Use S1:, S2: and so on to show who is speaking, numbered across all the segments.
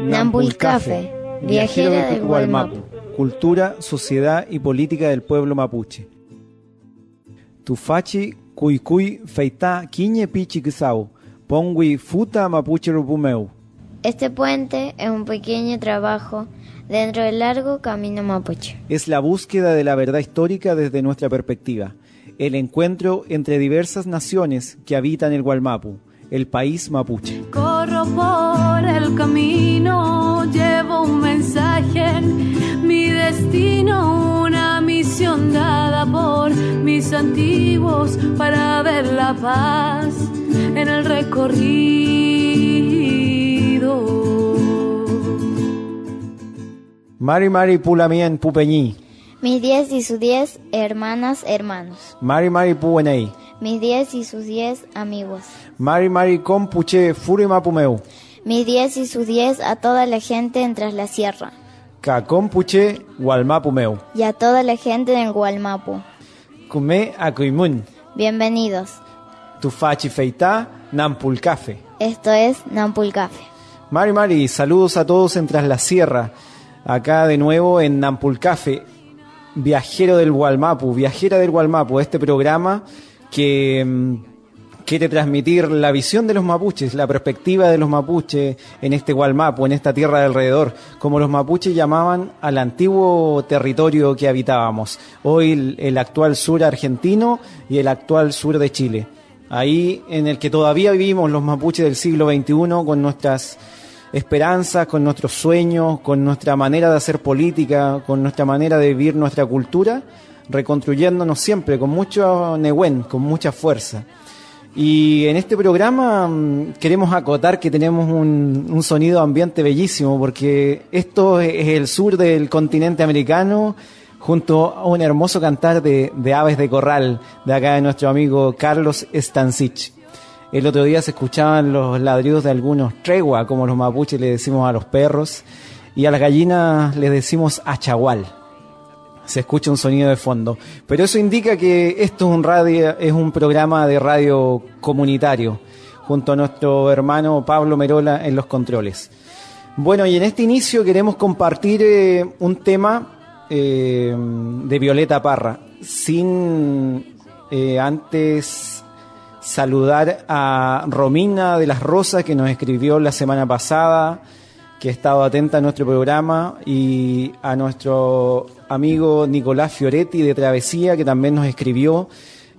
S1: Nampulcafe, viajera del Gualmapu.
S2: Cultura, sociedad y política del pueblo mapuche. Tufachi, cuicuy, feita, quiñe pichi quisau, pongui, futa mapuche rupumeu.
S1: Este puente es un pequeño trabajo dentro del largo camino mapuche.
S2: Es la búsqueda de la verdad histórica desde nuestra perspectiva, el encuentro entre diversas naciones que habitan el Gualmapu, el país mapuche.
S3: Corro por el camino, llevo un mensaje, mi destino, una misión dada por mis antiguos para ver la paz en el recorrido.
S2: Mari Mari Pulamien Pupeñi,
S1: Mis diez y sus diez hermanas, hermanos.
S2: Mari Mari Puenei,
S1: Mis diez y sus diez amigos.
S2: Mari Mari Compuche Furi Mapumeu,
S1: Mis diez y sus diez a toda la gente en Tras la Sierra.
S2: Ka Compuche Gualmapumeu,
S1: Y a toda la gente en Gualmapu.
S2: Kume Akuimun,
S1: Bienvenidos.
S2: Tufachi Feita Nampulcafe.
S1: Esto es Nampulcafe.
S2: Mari Mari, saludos a todos en Tras la Sierra, acá de nuevo en Nampulcafe, viajero del Gualmapu, viajera del Gualmapu, este programa que mm, quiere transmitir la visión de los mapuches, la perspectiva de los mapuches en este Gualmapu, en esta tierra de alrededor, como los mapuches llamaban al antiguo territorio que habitábamos, hoy el, el actual sur argentino y el actual sur de Chile. Ahí en el que todavía vivimos los mapuches del siglo XXI con nuestras esperanzas, con nuestros sueños, con nuestra manera de hacer política, con nuestra manera de vivir nuestra cultura, reconstruyéndonos siempre con mucho nehuen, con mucha fuerza. Y en este programa mm, queremos acotar que tenemos un, un sonido ambiente bellísimo, porque esto es el sur del continente americano, junto a un hermoso cantar de, aves de corral, de acá de nuestro amigo Carlos Stancich. El otro día se escuchaban los ladridos de algunos tregua, como los mapuches le decimos a los perros, y a las gallinas les decimos achagual. Se escucha un sonido de fondo. Pero eso indica que esto es un, radio, es un programa de radio comunitario, junto a nuestro hermano Pablo Merola en los controles. Bueno, y en este inicio queremos compartir eh, un tema eh, de Violeta Parra, sin eh, antes saludar a Romina de las Rosas que nos escribió la semana pasada, que ha estado atenta a nuestro programa, y a nuestro amigo Nicolás Fioretti de Travesía, que también nos escribió,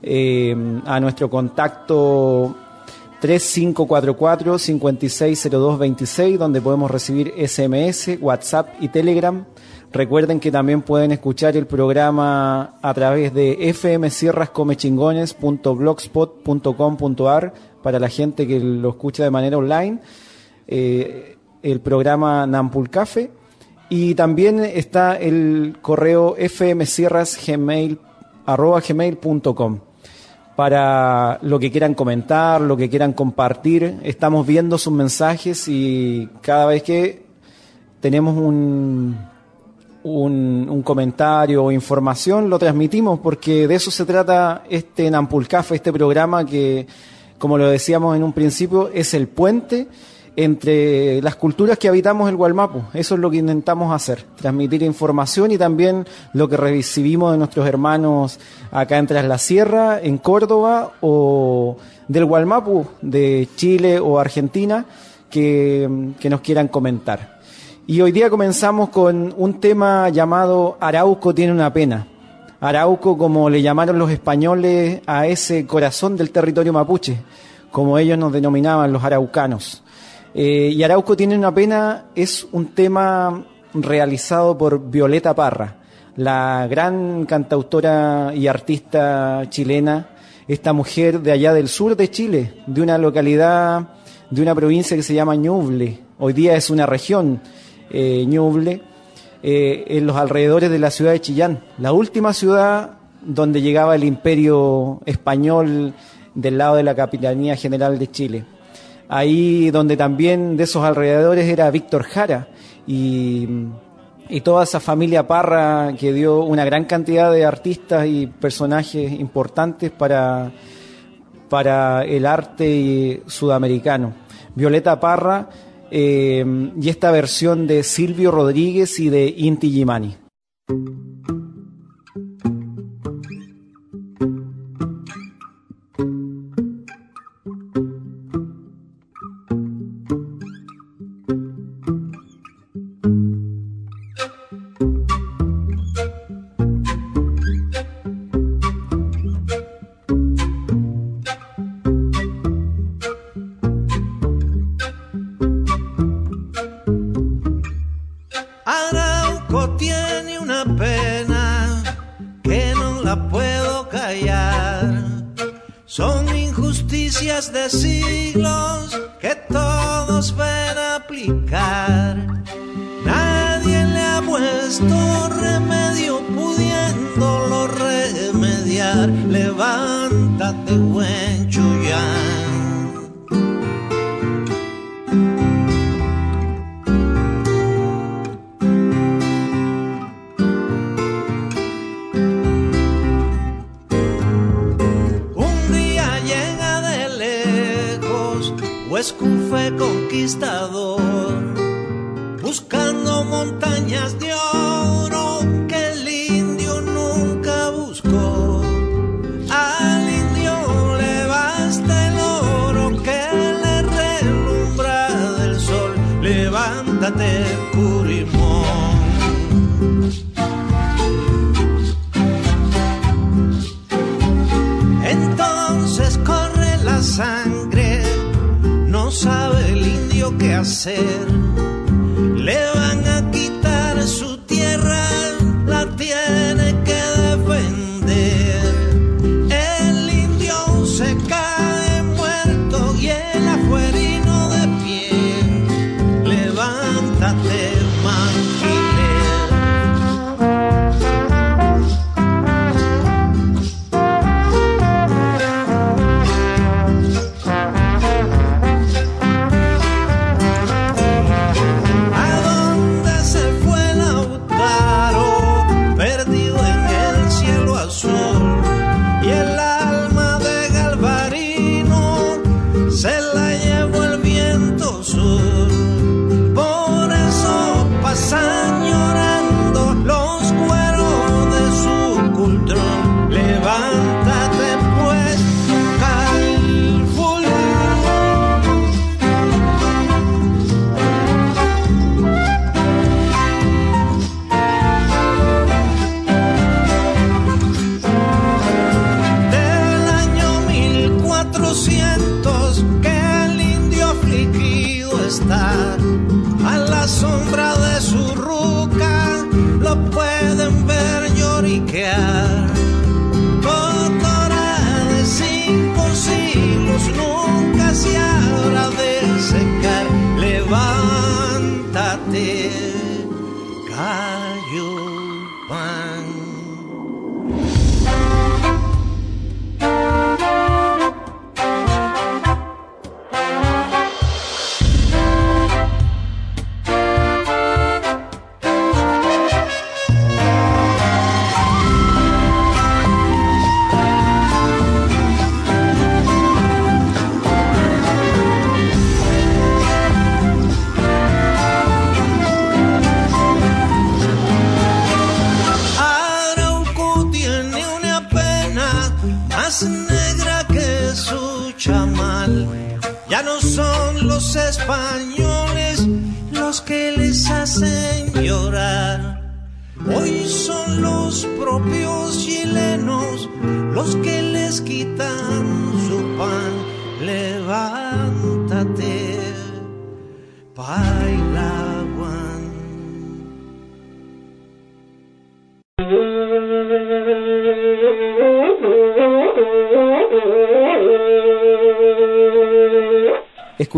S2: eh, a nuestro contacto 3544-560226, donde podemos recibir SMS, WhatsApp y Telegram. Recuerden que también pueden escuchar el programa a través de fmsierrascomechingones.blogspot.com.ar para la gente que lo escucha de manera online. Eh, el programa Nampulcafe. Y también está el correo fmsierrasgmail.com para lo que quieran comentar, lo que quieran compartir. Estamos viendo sus mensajes y cada vez que tenemos un, un, comentario o información, lo transmitimos porque de eso se trata este Nampulcafe, este programa que, como lo decíamos en un principio, es el puente entre las culturas que habitamos el Gualmapu. Eso es lo que intentamos hacer, transmitir información y también lo que recibimos de nuestros hermanos acá en Tras la Sierra, en Córdoba o del Gualmapu, de Chile o Argentina, que, que nos quieran comentar. Y hoy día comenzamos con un tema llamado Arauco tiene una pena. Arauco, como le llamaron los españoles a ese corazón del territorio mapuche, como ellos nos denominaban los araucanos. Eh, y Arauco tiene una pena es un tema realizado por Violeta Parra, la gran cantautora y artista chilena, esta mujer de allá del sur de Chile, de una localidad, de una provincia que se llama Ñuble. Hoy día es una región, eh, eh, en los alrededores de la ciudad de Chillán, la última ciudad donde llegaba el imperio español del lado de la Capitanía General de Chile.
S4: ahí donde también de esos alrededores era Víctor Jara y, y toda esa familia Parra que dio una gran cantidad de artistas y personajes importantes para, para el arte sudamericano. Violeta Parra eh, y esta versión de Silvio Rodríguez y de Inti Gimani. Nadie le ha puesto remedio pudiéndolo remediar. Levántate, güey.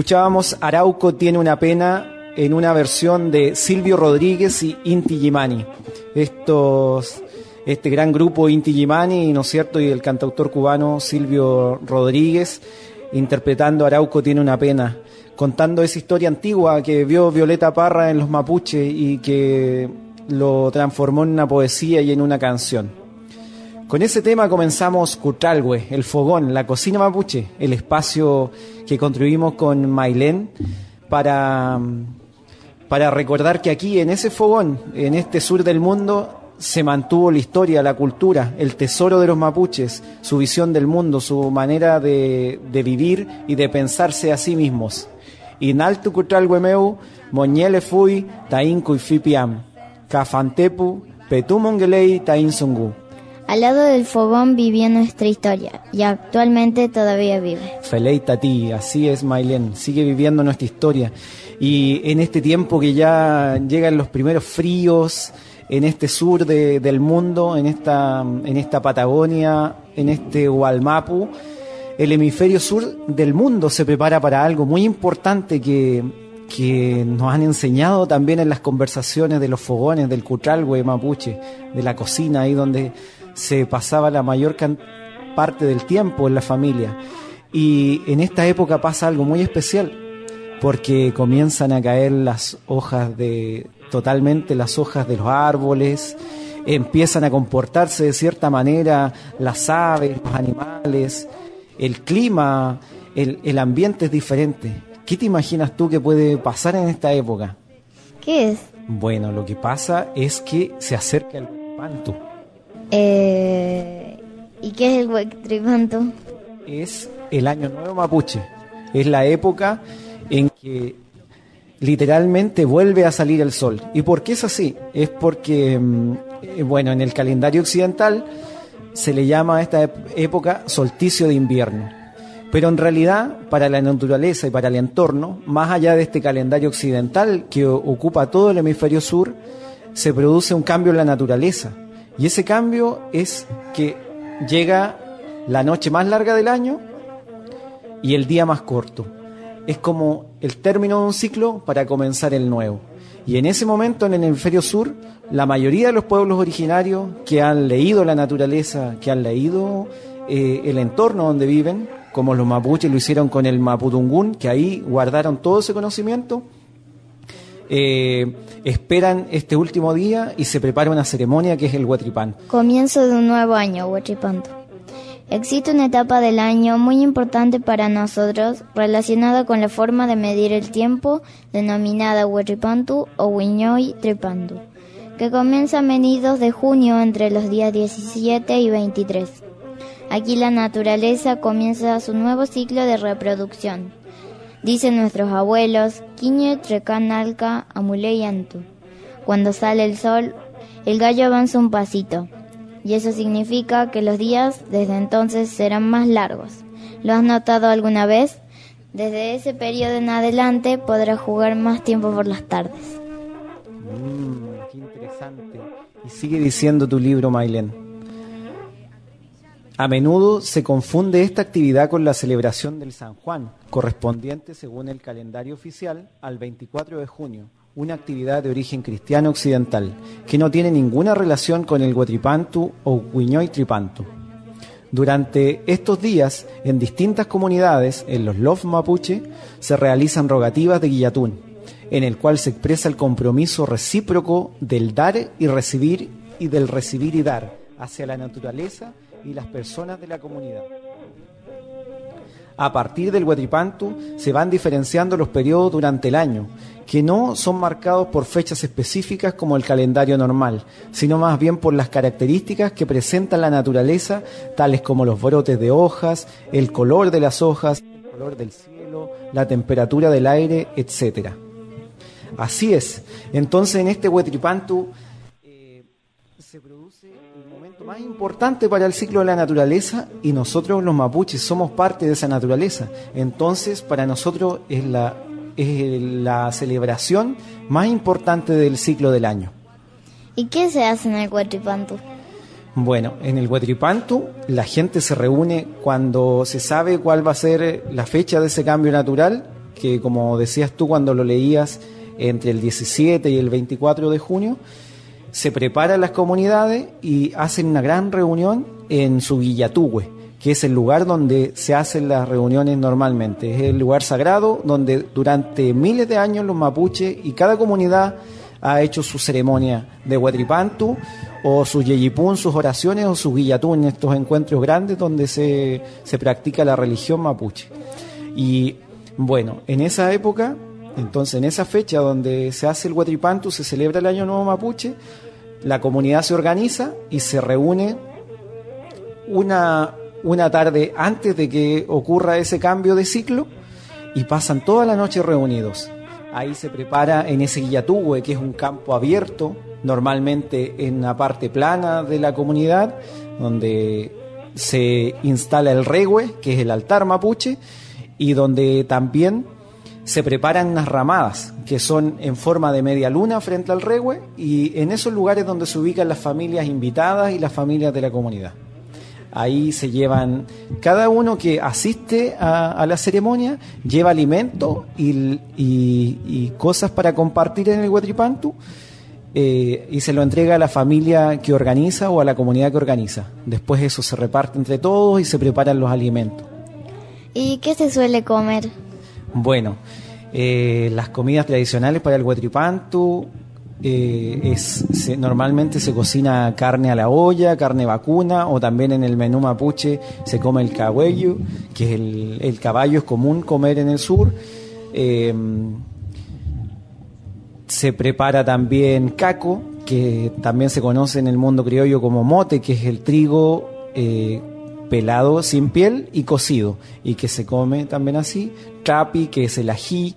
S4: Escuchábamos Arauco tiene una pena en una versión de Silvio Rodríguez y Inti Gimani. Estos, este gran grupo Inti Gimani, ¿no es cierto? Y el cantautor cubano Silvio Rodríguez
S2: interpretando Arauco tiene una pena, contando esa historia antigua que vio Violeta Parra en Los Mapuches y que lo transformó en una poesía y en una canción. Con ese tema comenzamos Cutralwe, el fogón, la cocina mapuche, el espacio que construimos con Mailén para, para recordar que aquí, en ese fogón, en este sur del mundo, se mantuvo la historia, la cultura, el tesoro de los mapuches, su visión del mundo, su manera de, de vivir y de pensarse a sí mismos. Inaltu Cutralwemeu, Moñele Fui, Tainku y Fipiam, Cafantepu, Petumongelei, Tainsungu.
S1: Al lado del fogón vivía nuestra historia y actualmente todavía vive.
S2: Felei Tati, así es Mailén, sigue viviendo nuestra historia. Y en este tiempo que ya llegan los primeros fríos, en este sur de- del mundo, en esta, en esta Patagonia, en este Hualmapu, el hemisferio sur del mundo se prepara para algo muy importante que, que nos han enseñado también en las conversaciones de los fogones del Cutralhue Mapuche, de la cocina, ahí donde se pasaba la mayor parte del tiempo en la familia. Y en esta época pasa algo muy especial, porque comienzan a caer las hojas de totalmente las hojas de los árboles, empiezan a comportarse de cierta manera las aves, los animales, el clima, el, el ambiente es diferente. ¿Qué te imaginas tú que puede pasar en esta época?
S1: ¿Qué es?
S2: Bueno, lo que pasa es que se acerca el panto.
S1: Eh, ¿Y qué es el Huetripanto?
S2: es el año nuevo mapuche. Es la época en que literalmente vuelve a salir el sol. ¿Y por qué es así? Es porque, mm, eh, bueno, en el calendario occidental se le llama a esta época solsticio de invierno. Pero en realidad, para la naturaleza y para el entorno, más allá de este calendario occidental que ocupa todo el hemisferio sur, se produce un cambio en la naturaleza. Y ese cambio es que llega la noche más larga del año y el día más corto. Es como el término de un ciclo para comenzar el nuevo. Y en ese momento, en el hemisferio sur, la mayoría de los pueblos originarios que han leído la naturaleza, que han leído eh, el entorno donde viven, como los mapuches lo hicieron con el mapudungún, que ahí guardaron todo ese conocimiento, eh, esperan este último día y se prepara una ceremonia que es el huatripán.
S1: Comienzo de un nuevo año, Huachipanto. Existe una etapa del año muy importante para nosotros relacionada con la forma de medir el tiempo denominada Huachipantu o Huiñoy Tripantu, que comienza a medidos de junio entre los días 17 y 23. Aquí la naturaleza comienza su nuevo ciclo de reproducción. Dicen nuestros abuelos, Quiñe Trecanalca Amuleyantu. Cuando sale el sol, el gallo avanza un pasito, y eso significa que los días desde entonces serán más largos. ¿Lo has notado alguna vez? Desde ese periodo en adelante podrás jugar más tiempo por las tardes.
S2: Mm, qué interesante. Y sigue diciendo tu libro, Mailen. A menudo se confunde esta actividad con la celebración del San Juan, correspondiente, según el calendario oficial, al 24 de junio, una actividad de origen cristiano occidental, que no tiene ninguna relación con el Huatripantu o Huiñoy Tripantu. Durante estos días, en distintas comunidades, en los Lof Mapuche, se realizan rogativas de Guillatún, en el cual se expresa el compromiso recíproco del dar y recibir y del recibir y dar hacia la naturaleza y las personas de la comunidad. A partir del Huatripantu se van diferenciando los periodos durante el año, que no son marcados por fechas específicas como el calendario normal, sino más bien por las características que presenta la naturaleza, tales como los brotes de hojas, el color de las hojas, el color del cielo, la temperatura del aire, etc. Así es. Entonces en este Huatripantu eh, se produce más importante para el ciclo de la naturaleza y nosotros los mapuches somos parte de esa naturaleza. Entonces para nosotros es la, es la celebración más importante del ciclo del año.
S1: ¿Y qué se hace en el Huachipantu?
S2: Bueno, en el Huatripantu la gente se reúne cuando se sabe cuál va a ser la fecha de ese cambio natural, que como decías tú cuando lo leías entre el 17 y el 24 de junio, se preparan las comunidades y hacen una gran reunión en su Guillatúe, que es el lugar donde se hacen las reuniones normalmente. Es el lugar sagrado donde durante miles de años los mapuches y cada comunidad ha hecho su ceremonia de Huatripantu o sus yeyipún, sus oraciones o sus guillatún, estos encuentros grandes donde se, se practica la religión mapuche. Y bueno, en esa época, entonces en esa fecha donde se hace el Huatripantu, se celebra el Año Nuevo Mapuche, la comunidad se organiza y se reúne una, una tarde antes de que ocurra ese cambio de ciclo y pasan toda la noche reunidos. Ahí se prepara en ese guillatúe, que es un campo abierto, normalmente en la parte plana de la comunidad, donde se instala el regue, que es el altar mapuche, y donde también se preparan unas ramadas que son en forma de media luna frente al regue y en esos lugares donde se ubican las familias invitadas y las familias de la comunidad. Ahí se llevan, cada uno que asiste a, la ceremonia lleva alimento y, cosas para compartir en el Huatripantu eh, y se lo entrega a la familia que organiza o a la comunidad que organiza. Después eso se reparte entre todos y se preparan los alimentos.
S1: ¿Y qué se suele comer?
S2: Bueno, eh, las comidas tradicionales para el Huatripantu eh, es, normalmente se cocina carne a la olla, carne vacuna, o también en el menú mapuche se come el caballo, que es el, caballo es común comer en el sur. Eh, se prepara también caco, que también se conoce en el mundo criollo como mote, que es el trigo pelado sin piel y cocido, y que se come también así. Capi, que es el ají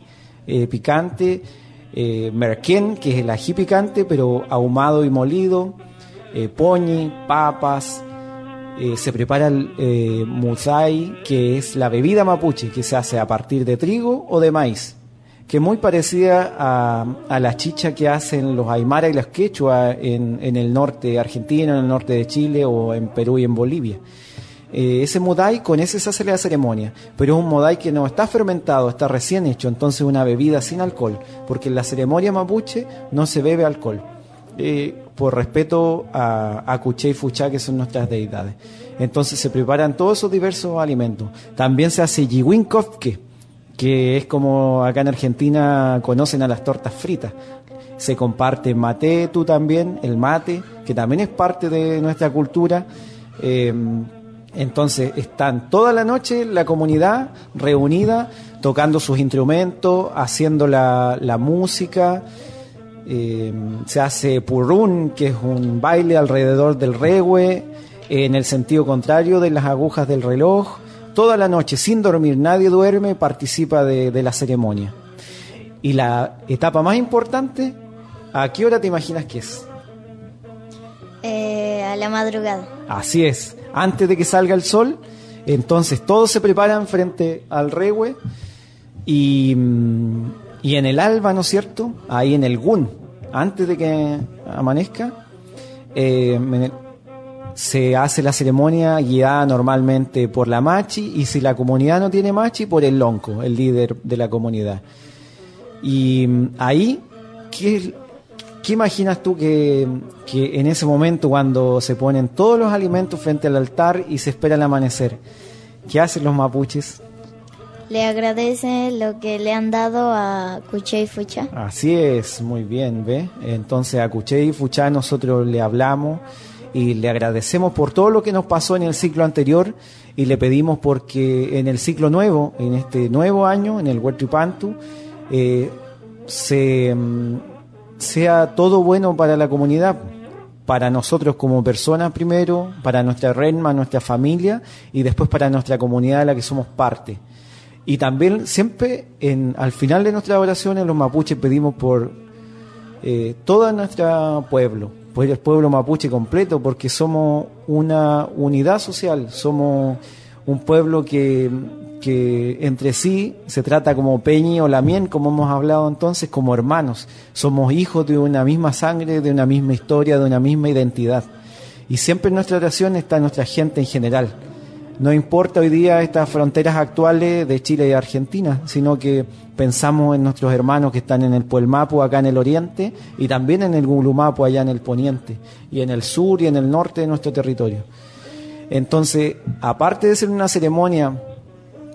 S2: picante eh, merquén, que es el ají picante, pero ahumado y molido, eh, poñi, papas, eh, se prepara el eh, que es la bebida mapuche, que se hace a partir de trigo o de maíz, que es muy parecida a, la chicha que hacen los aymara y los quechua en, en el norte de Argentina, en el norte de Chile o en Perú y en Bolivia. Eh, ese modai, con ese se hace la ceremonia, pero es un modai que no está fermentado, está recién hecho, entonces una bebida sin alcohol, porque en la ceremonia mapuche no se bebe alcohol, eh, por respeto a, a Kuché y Fuchá, que son nuestras deidades. Entonces se preparan todos esos diversos alimentos. También se hace Yiwinkofke, que es como acá en Argentina conocen a las tortas fritas. Se comparte mate, tú también, el mate, que también es parte de nuestra cultura. Eh, entonces están toda la noche la comunidad reunida, tocando sus instrumentos, haciendo la, música. Eh, se hace purrún, que es un baile alrededor del regue, en el sentido contrario de las agujas del reloj. Toda la noche, sin dormir, nadie duerme, participa de, la ceremonia. Y la etapa más importante, ¿a qué hora te imaginas que es?
S1: Eh, a la madrugada.
S2: Así es antes de que salga el sol. Entonces todos se preparan frente al regue y, mm, y en el alba, ¿no es cierto? Ahí en el gun, antes de que amanezca, eh, se hace la ceremonia guiada normalmente por la machi y si la comunidad no tiene machi, por el lonco, el líder de la comunidad. Y mm, ahí, ¿qué, ¿Qué imaginas tú que, en ese momento cuando se ponen todos los alimentos frente al altar y se espera el amanecer, qué hacen los mapuches?
S1: Le agradece lo que le han dado a Cuché y Fuchá.
S2: Así es, muy bien, ¿ve? Entonces a Cuché y Fuchá nosotros le hablamos y le agradecemos por todo lo que nos pasó en el ciclo anterior y le pedimos porque en el ciclo nuevo, en este nuevo año, en el Huertripantu, eh, se mm, sea todo bueno para la comunidad, para nosotros como personas primero, para nuestra renma, nuestra familia y después para nuestra comunidad de la que somos parte. Y también siempre en, al final de nuestras oraciones los mapuches pedimos por eh, todo nuestro pueblo, por el pueblo mapuche completo, porque somos una unidad social, somos un pueblo que que entre sí se trata como Peñi o Lamien, como hemos hablado entonces, como hermanos. Somos hijos de una misma sangre, de una misma historia, de una misma identidad. Y siempre en nuestra oración está nuestra gente en general. No importa hoy día estas fronteras actuales de Chile y Argentina, sino que pensamos en nuestros hermanos que están en el Puelmapu, acá en el oriente, y también en el Gulumapu, allá en el poniente, y en el sur y en el norte de nuestro territorio. Entonces, aparte de ser una ceremonia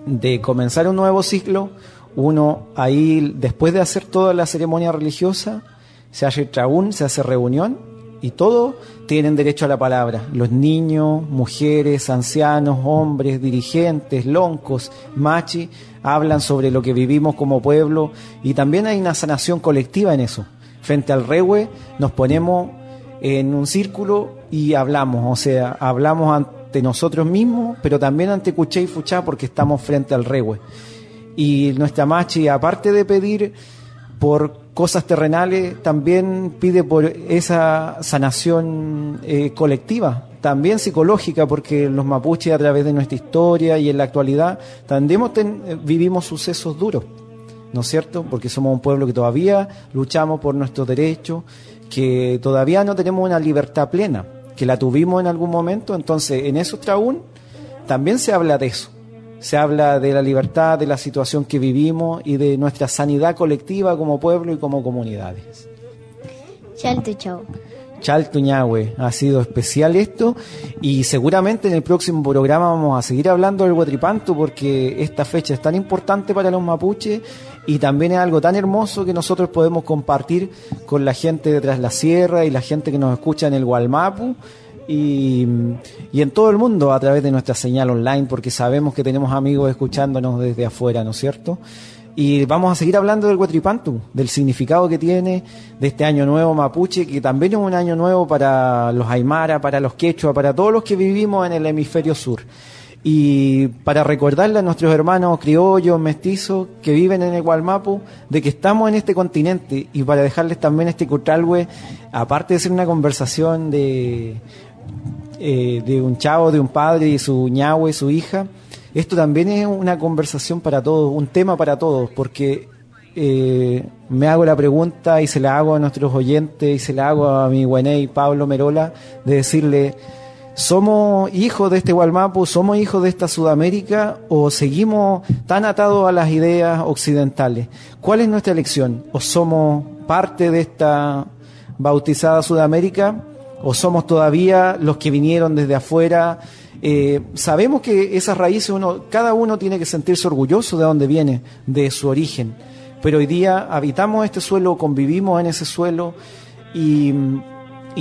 S2: de comenzar un nuevo ciclo, uno ahí, después de hacer toda la ceremonia religiosa, se hace traún, se hace reunión y todos tienen derecho a la palabra. Los niños, mujeres, ancianos, hombres, dirigentes, loncos, machi, hablan sobre lo que vivimos como pueblo y también hay una sanación colectiva en eso. Frente al rewe nos ponemos en un círculo y hablamos, o sea, hablamos ante nosotros mismos, pero también ante Cuché y Fuchá porque estamos frente al rewe. Y nuestra machi, aparte de pedir por cosas terrenales, también pide por esa sanación eh, colectiva, también psicológica, porque los mapuches a través de nuestra historia y en la actualidad también vivimos sucesos duros, ¿no es cierto? Porque somos un pueblo que todavía luchamos por nuestros derechos, que todavía no tenemos una libertad plena, que la tuvimos en algún momento, entonces en esos traún también se habla de eso se habla de la libertad, de la situación que vivimos y de nuestra sanidad colectiva como pueblo y como comunidades.
S3: Chalto, chao.
S2: Chalto Ñahue, ha sido especial esto y seguramente en el próximo programa vamos a seguir hablando del Huatripanto porque esta fecha es tan importante para los mapuches y también es algo tan hermoso que nosotros podemos compartir con la gente de Tras la Sierra y la gente que nos escucha en el Gualmapu y, en todo el mundo a través de nuestra señal online, porque sabemos que tenemos amigos escuchándonos desde afuera, ¿no es cierto? Y vamos a seguir hablando del Huatripantu, del significado que tiene, de este año nuevo mapuche, que también es un año nuevo para los aymara, para los quechua, para todos los que vivimos en el hemisferio sur. Y para recordarle a nuestros hermanos criollos, mestizos, que viven en el Gualmapu, de que estamos en este continente y para dejarles también este cutralwe, aparte de ser una conversación de, eh, de un chavo, de un padre y su ñahue, su hija, esto también es una conversación para todos, un tema para todos, porque eh, me hago la pregunta y se la hago a nuestros oyentes y se la hago a mi y Pablo Merola, de decirle, ¿somos hijos de este Gualmapu, somos hijos de esta Sudamérica o seguimos tan atados a las ideas occidentales? ¿Cuál es nuestra elección? ¿O somos parte de esta bautizada Sudamérica? o somos todavía los que vinieron desde afuera. Eh, sabemos que esas raíces, cada uno tiene que sentirse orgulloso de dónde viene, de su origen. Pero hoy día habitamos este suelo, convivimos en ese suelo y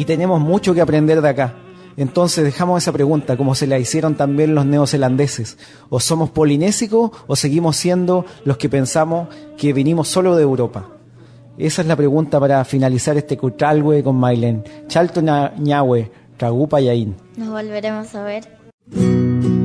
S2: tenemos mucho que aprender de acá. Entonces dejamos esa pregunta, como se la hicieron también los neozelandeses. ¿O somos polinésicos o seguimos siendo los que pensamos que vinimos solo de Europa? Esa es la pregunta para finalizar este Cutralwe con Mailen. Chalto Ñahue, Ragupa Yain.
S3: Nos volveremos a ver.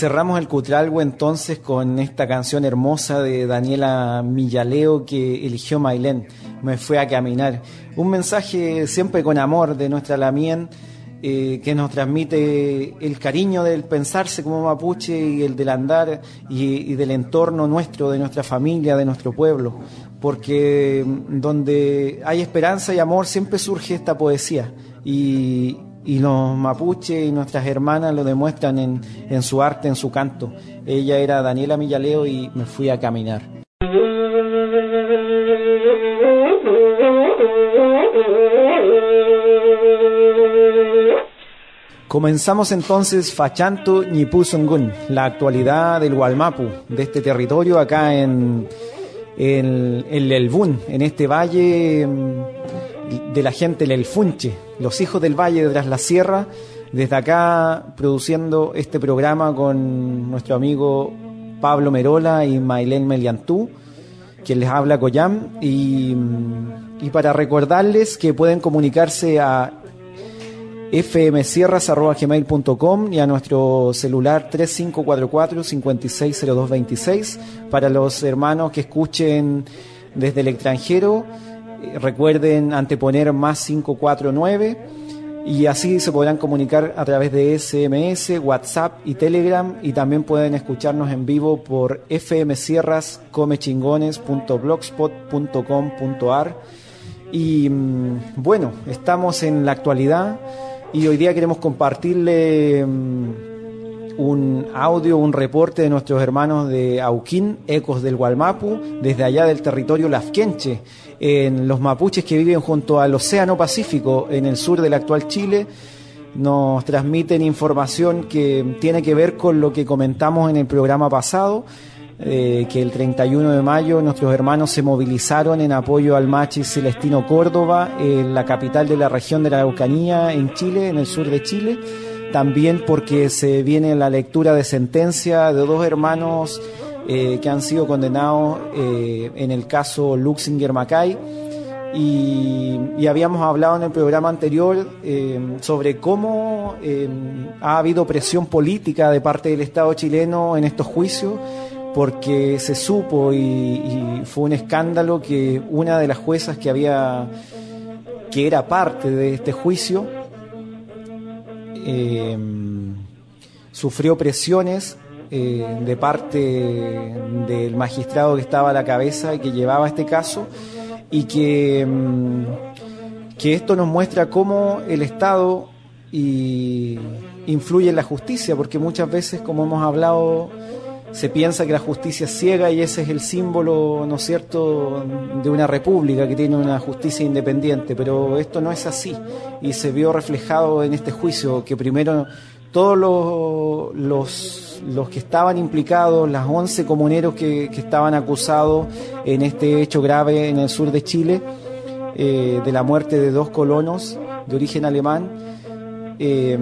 S2: Cerramos el Cutralgo entonces con esta canción hermosa de Daniela Millaleo que eligió Mailén, Me fue a caminar. Un mensaje siempre con amor de nuestra Lamien eh, que nos transmite el cariño del pensarse como mapuche y el del andar y, y del entorno nuestro, de nuestra familia, de nuestro pueblo. Porque donde hay esperanza y amor siempre surge esta poesía. Y, y los mapuches y nuestras hermanas lo demuestran en, en su arte, en su canto. Ella era Daniela Millaleo y me fui a caminar. Comenzamos entonces Fachanto Ñipuzungun, la actualidad del Gualmapu, de este territorio acá en, en, en Lelbún, en este valle mm, de la gente Lelfunche, los hijos del valle de Tras la Sierra, desde acá produciendo este programa con nuestro amigo Pablo Merola y Mailén Meliantú, quien les habla Coyam, y, y para recordarles que pueden comunicarse a fmsierras.gmail.com y a nuestro celular 3544-560226 para los hermanos que escuchen desde el extranjero. Recuerden anteponer más 549 y así se podrán comunicar a través de SMS, WhatsApp y Telegram y también pueden escucharnos en vivo por fmsierrascomechingones.blogspot.com.ar y mm, bueno, estamos en la actualidad y hoy día queremos compartirle mm, un audio, un reporte de nuestros hermanos de Auquín, Ecos del Gualmapu, desde allá del territorio Lafquenche, en los mapuches que viven junto al Océano Pacífico en el sur del actual Chile. Nos transmiten información que tiene que ver con lo que comentamos en el programa pasado, eh, que el 31 de mayo nuestros hermanos se movilizaron en apoyo al Machi Celestino Córdoba, en la capital de la región de la Araucanía, en Chile, en el sur de Chile. También porque se viene la lectura de sentencia de dos hermanos eh, que han sido condenados eh, en el caso Luxinger Macay. Y, habíamos hablado en el programa anterior eh, sobre cómo ha habido presión política de parte del Estado chileno en estos juicios porque se supo y, y fue un escándalo que una de las juezas que había que era parte de este juicio sufrió presiones eh, de parte del magistrado que estaba a la cabeza y que llevaba este caso y que, mm, que esto nos muestra cómo el Estado y influye en la justicia, porque muchas veces, como hemos hablado, se piensa que la justicia es ciega y ese es el símbolo, ¿no es cierto?, de una república que tiene una justicia independiente, pero esto no es así y se vio reflejado en este juicio que primero todos los, los, los que estaban implicados, las 11 comuneros que, estaban acusados en este hecho grave en el sur de Chile, eh, de la muerte de dos colonos de origen alemán, eh,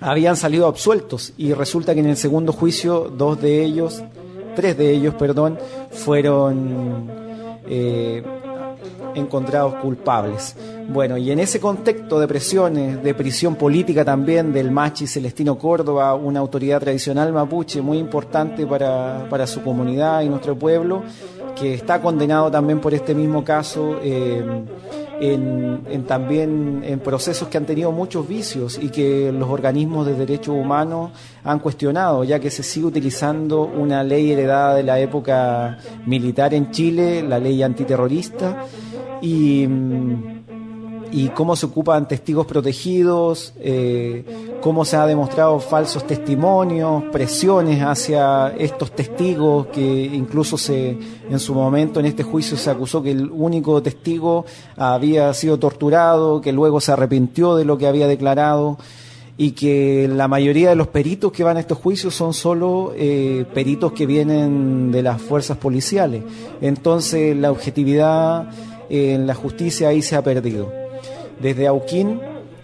S2: habían salido absueltos y resulta que en el segundo juicio dos de ellos, tres de ellos, perdón, fueron eh, encontrados culpables. Bueno, y en ese contexto de presiones, de prisión política también del Machi Celestino Córdoba, una autoridad tradicional mapuche muy importante para, para su comunidad y nuestro pueblo, que está condenado también por este mismo caso. Eh, en, en, también en procesos que han tenido muchos vicios y que los organismos de derechos humanos han cuestionado, ya que se sigue utilizando una ley heredada de la época militar en Chile, la ley antiterrorista, y y cómo se ocupan testigos protegidos, eh, cómo se ha demostrado falsos testimonios, presiones hacia estos testigos que incluso se en su momento en este juicio se acusó que el único testigo había sido torturado, que luego se arrepintió de lo que había declarado y que la mayoría de los peritos que van a estos juicios son solo eh, peritos que vienen de las fuerzas policiales. Entonces la objetividad en la justicia ahí se ha perdido. Desde Auquín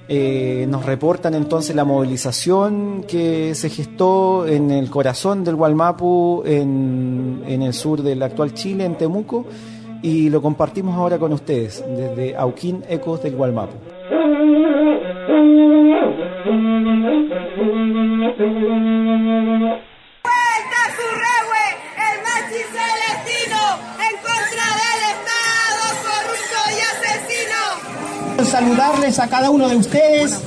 S2: eh, nos reportan entonces la movilización que se gestó en el corazón del Gualmapu, en, el sur del actual Chile, en Temuco, y lo compartimos ahora con ustedes desde Auquín Ecos del Gualmapu.
S5: Saludarles a cada uno de ustedes,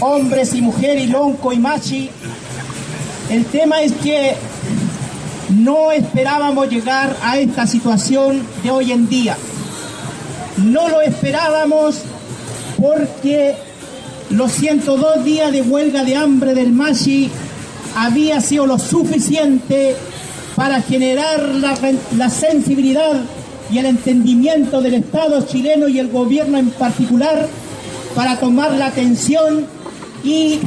S5: hombres y mujeres, lonco y machi. El tema es que no esperábamos llegar a esta situación de hoy en día. No lo esperábamos porque los 102 días de huelga de hambre del Machi había sido lo suficiente para generar la, la sensibilidad y el entendimiento del Estado chileno y el gobierno en particular para tomar la atención y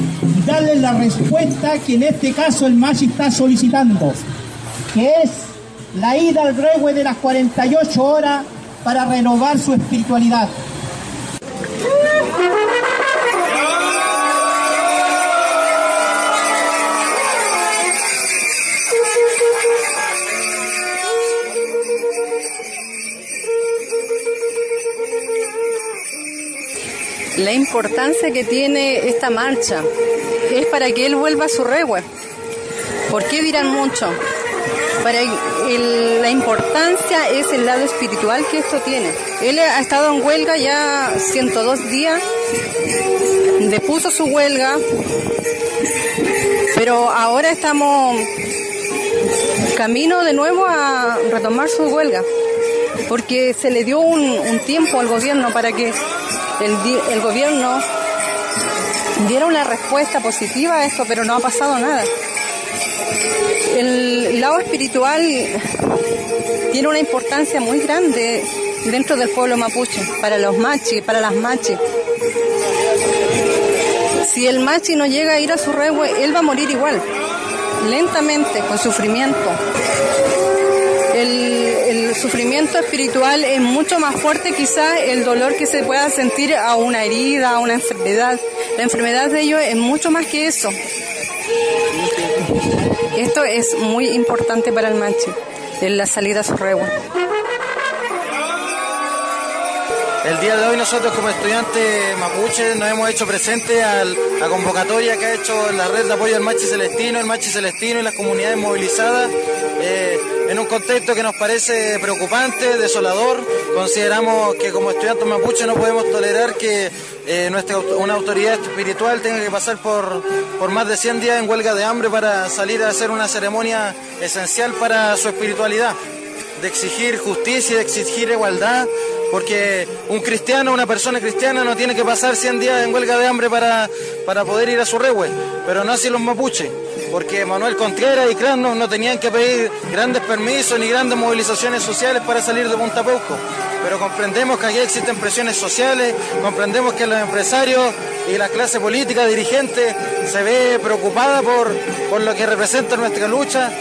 S5: darle la respuesta que en este caso el MASI está solicitando, que es la ida al regue de las 48 horas para renovar su espiritualidad.
S6: Importancia que tiene esta marcha es para que él vuelva a su regue. ¿Por qué dirán mucho? Para la importancia es el lado espiritual que esto tiene. Él ha estado en huelga ya 102 días, depuso su huelga, pero ahora estamos camino de nuevo a retomar su huelga, porque se le dio un tiempo al gobierno para que el, gobierno diera una respuesta positiva a esto, pero no ha pasado nada. El lado espiritual tiene una importancia muy grande dentro del pueblo mapuche, para los machis, para las machis. Si el machi no llega a ir a su regue, él va a morir igual, lentamente, con sufrimiento sufrimiento espiritual es mucho más fuerte quizás el dolor que se pueda sentir a una herida, a una enfermedad. La enfermedad de ellos es mucho más que eso. Esto es muy importante para el macho, en la salida a su regua.
S7: El día de hoy nosotros como estudiantes mapuches nos hemos hecho presente a la convocatoria que ha hecho la red de apoyo al Machi Celestino, el Machi Celestino y las comunidades movilizadas. Eh, en un contexto que nos parece preocupante, desolador. Consideramos que como estudiantes mapuches no podemos tolerar que eh, nuestra, una autoridad espiritual tenga que pasar por, por más de 100 días en huelga de hambre para salir a hacer una ceremonia esencial para su espiritualidad, de exigir justicia, de exigir igualdad, porque un cristiano, una persona cristiana no tiene que pasar 100 días en huelga de hambre para, para poder ir a su regue, pero no así los mapuches porque Manuel Contreras y Crasno no tenían que pedir grandes permisos ni grandes movilizaciones sociales para salir de Punta Pero comprendemos que aquí existen presiones sociales, comprendemos que los empresarios y la clase política dirigente se ve preocupada por, por lo que representa nuestra lucha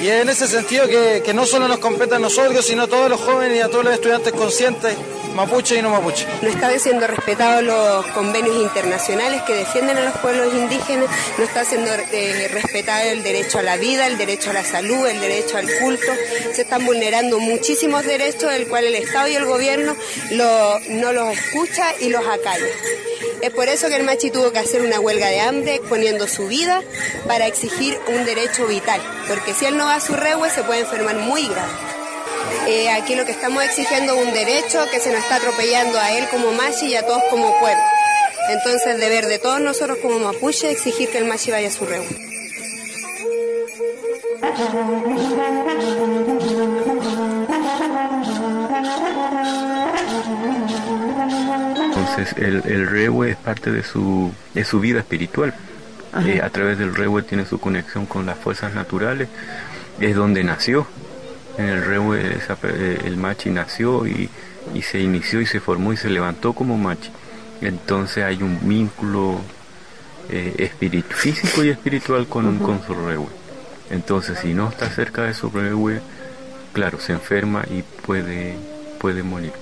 S7: y en ese sentido que, que no solo nos compete a nosotros, sino a todos los jóvenes y a todos los estudiantes conscientes mapuche y no mapuche.
S8: No está siendo respetados los convenios internacionales que defienden a los pueblos indígenas, no está siendo eh, respetado el derecho a la vida, el derecho a la salud, el derecho al culto. Se están vulnerando muchísimos derechos, del cual el Estado y el gobierno no los escucha y los acalla. Es por eso que el Machi tuvo que hacer una huelga de hambre exponiendo su vida para exigir un derecho vital, porque si él no va a su regue se puede enfermar muy grave. Eh, aquí lo que estamos exigiendo es un derecho que se nos está atropellando a él como Machi y a todos como pueblo. Entonces, deber de todos nosotros como mapuche exigir que el Machi vaya a su reú.
S9: Entonces el, el es parte de su, de su vida espiritual. Eh, a través del rewe tiene su conexión con las fuerzas naturales, es donde nació. En el rewe eh, el machi nació y, se inició y se formó y se levantó como machi. Entonces hay un vínculo eh, físico y espiritual con, con su rewe. Entonces si no está cerca de su rewe, claro, se enferma y puede, puede morir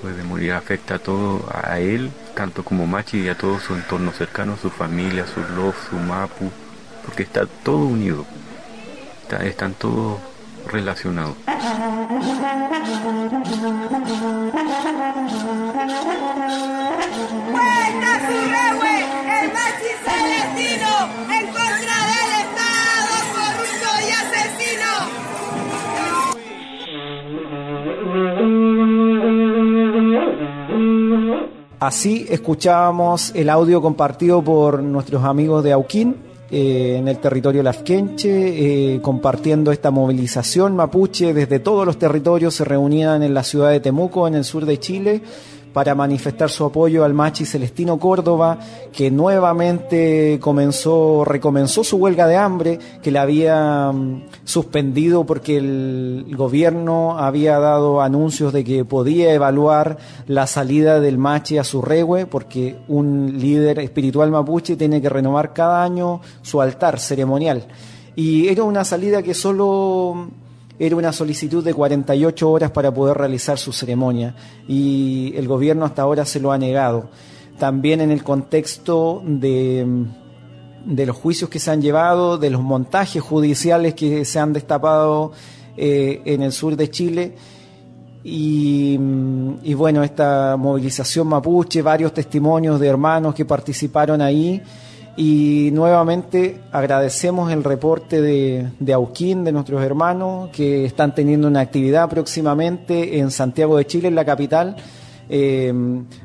S9: puede morir, afecta a todo, a él, tanto como Machi y a todo su entorno cercano, su familia, su love, su mapu, porque está todo unido, están todos relacionados.
S10: el Machi Celestino, en contra del Estado corrupto y asesino.
S2: Así escuchábamos el audio compartido por nuestros amigos de Auquín eh, en el territorio lafquenche, eh, compartiendo esta movilización mapuche desde todos los territorios, se reunían en la ciudad de Temuco, en el sur de Chile, para manifestar su apoyo al Machi Celestino Córdoba, que nuevamente comenzó, recomenzó su huelga de hambre, que la había mm, suspendido porque el gobierno había dado anuncios de que podía evaluar la salida del Machi a su regue, porque un líder espiritual mapuche tiene que renovar cada año su altar ceremonial. Y era una salida que solo era una solicitud de 48 horas para poder realizar su ceremonia y el gobierno hasta ahora se lo ha negado. También en el contexto de, de los juicios que se han llevado, de los montajes judiciales que se han destapado eh, en el sur de Chile, y, y, bueno, esta movilización mapuche, varios testimonios de hermanos que participaron ahí y nuevamente agradecemos el reporte de, de Auquín, de nuestros hermanos, que están teniendo una actividad próximamente en Santiago de Chile, en la capital, eh,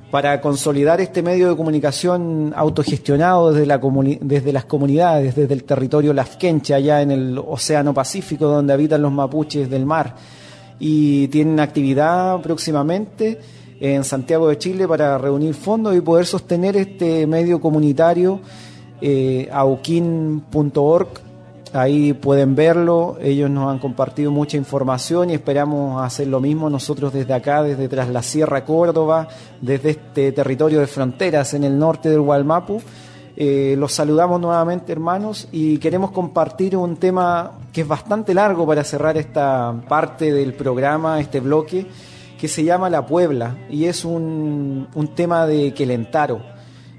S2: para consolidar este medio de comunicación autogestionado desde, la desde las comunidades, desde el territorio Lafkenche, allá en el Océano Pacífico, donde habitan los mapuches del mar. Y tienen actividad próximamente en Santiago de Chile para reunir fondos y poder sostener este medio comunitario eh, auquin.org, ahí pueden verlo, ellos nos han compartido mucha información y esperamos hacer lo mismo nosotros desde acá, desde tras la Sierra Córdoba, desde este territorio de fronteras en el norte del Gualmapu. Eh, los saludamos nuevamente hermanos y queremos compartir un tema que es bastante largo para cerrar esta parte del programa, este bloque, que se llama La Puebla y es un, un tema de Quelentaro.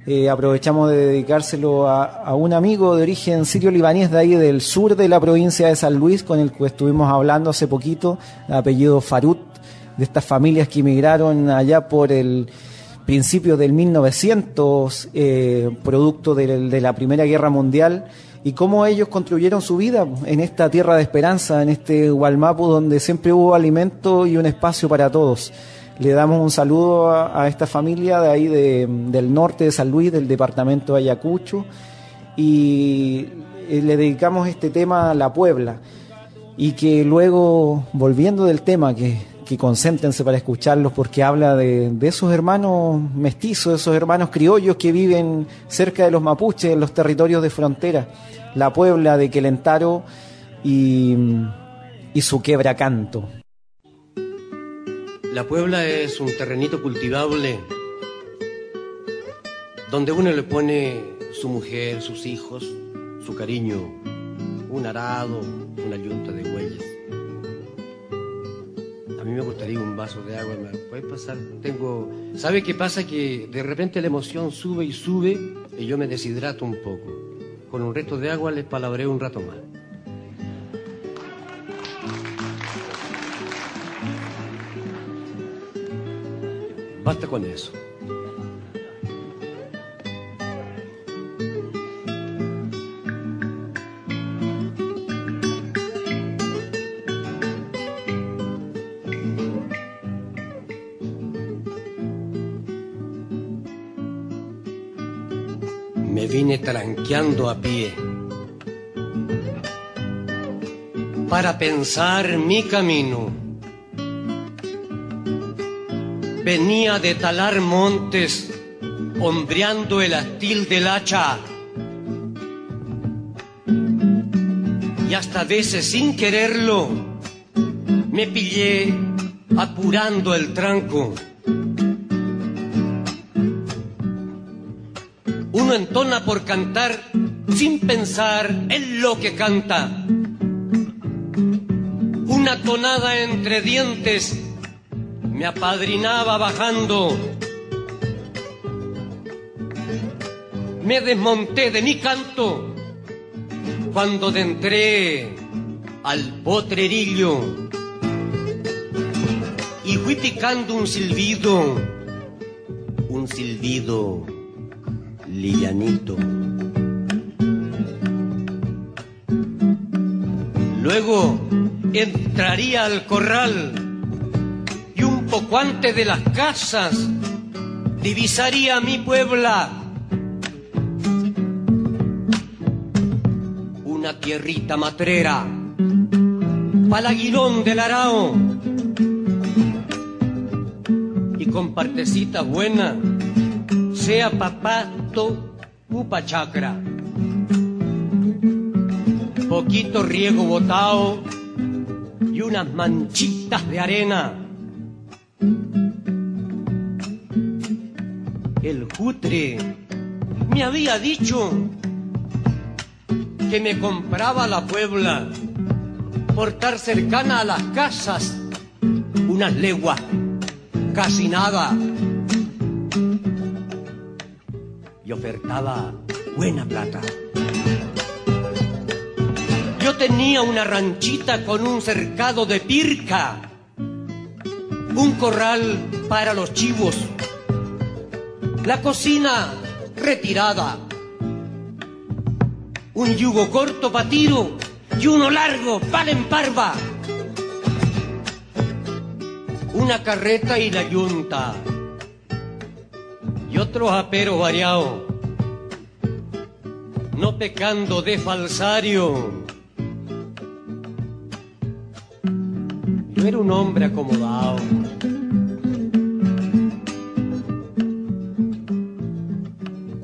S2: Eh, aprovechamos de dedicárselo a, un amigo de origen sirio-libanés de ahí del sur de la provincia de San Luis, con el que estuvimos hablando hace poquito, apellido Farut, de estas familias que emigraron allá por el principio del 1900, eh, producto de, la Primera Guerra Mundial, y cómo ellos construyeron su vida en esta tierra de esperanza, en este Gualmapu, donde siempre hubo alimento y un espacio para todos. Le damos un saludo a, esta familia de ahí del norte de San Luis, del departamento de Ayacucho, y le dedicamos este tema a la Puebla. Y que luego, volviendo del tema, que, que concéntrense para escucharlos porque habla de, esos hermanos mestizos, esos hermanos criollos que viven cerca de los mapuches, en los territorios de frontera, la Puebla de Quelentaro y, y su quebracanto.
S11: La Puebla es un terrenito cultivable donde uno le pone su mujer, sus hijos, su cariño, un arado, una yunta de huellas. A mí me gustaría un vaso de agua, ¿me puede pasar? Tengo, ¿sabe qué pasa? Que de repente la emoción sube y sube y yo me deshidrato un poco. Con un resto de agua les palabreo un rato más. Basta con eso. Me vine tranqueando a pie para pensar mi camino. Venía de talar montes, hombreando el astil del hacha. Y hasta veces sin quererlo, me pillé apurando el tranco. Uno entona por cantar sin pensar en lo que canta. Una tonada entre dientes me apadrinaba bajando. Me desmonté de mi canto cuando entré al potrerillo y fui picando un silbido, un silbido livianito. Luego entraría al corral y un poco antes de las casas divisaría mi puebla. Una tierrita matrera, palaguilón del arao y con partecita buena sea papato upa chacra. Poquito riego botao y unas manchitas de arena. El jutre me había dicho que me compraba la Puebla por estar cercana a las casas, unas leguas, casi nada y ofertaba buena plata. Yo tenía una ranchita con un cercado de pirca, un corral para los chivos, la cocina retirada, un yugo corto para tiro y uno largo para emparva, una carreta y la yunta y otros aperos variados, no pecando de falsario. Yo era un hombre acomodado.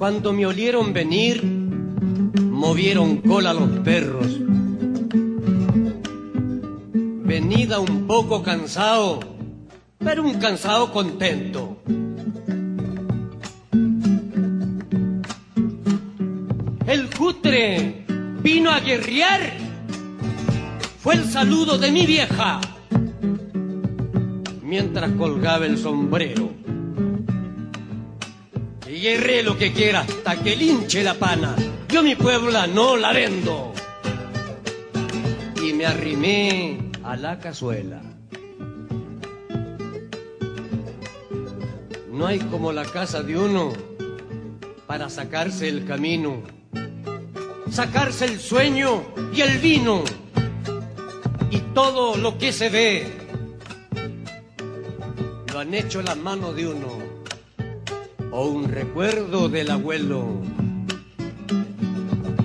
S11: Cuando me olieron venir, movieron cola los perros. Venida un poco cansado, pero un cansado contento. El cutre vino a guerrear. Fue el saludo de mi vieja mientras colgaba el sombrero. Guerré lo que quiera hasta que linche la pana. Yo mi puebla no la vendo. Y me arrimé a la cazuela. No hay como la casa de uno para sacarse el camino, sacarse el sueño y el vino y todo lo que se ve. Lo han hecho las manos de uno o un recuerdo del abuelo.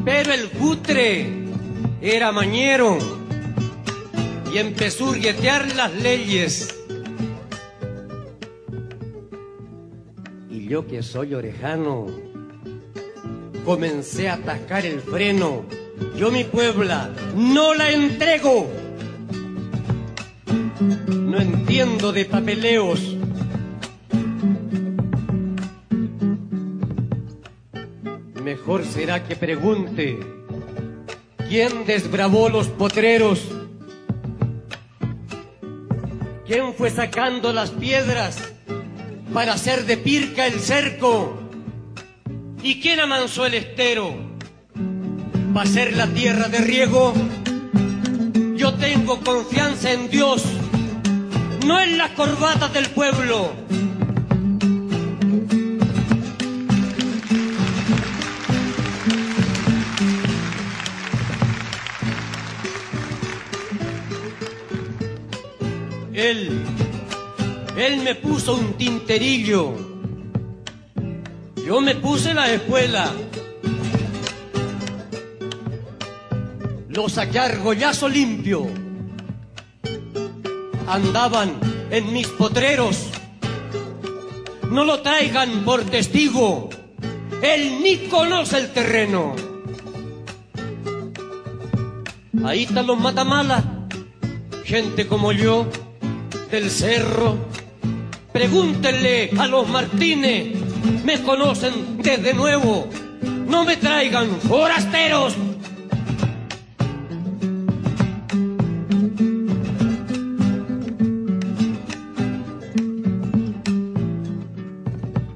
S11: Pero el cutre era mañero y empezó a hurguetear las leyes. Y yo que soy orejano, comencé a atascar el freno. Yo mi puebla no la entrego. No entiendo de papeleos. Mejor será que pregunte quién desbravó los potreros, quién fue sacando las piedras para hacer de pirca el cerco y quién amansó el estero para ser la tierra de riego. Yo tengo confianza en Dios, no en las corbatas del pueblo. Él, él me puso un tinterillo. Yo me puse la espuela. Lo saqué argollazo limpio. Andaban en mis potreros. No lo traigan por testigo. Él ni conoce el terreno. Ahí están los matamala, gente como yo del cerro. Pregúntenle a los Martínez, me conocen desde nuevo. No me traigan forasteros.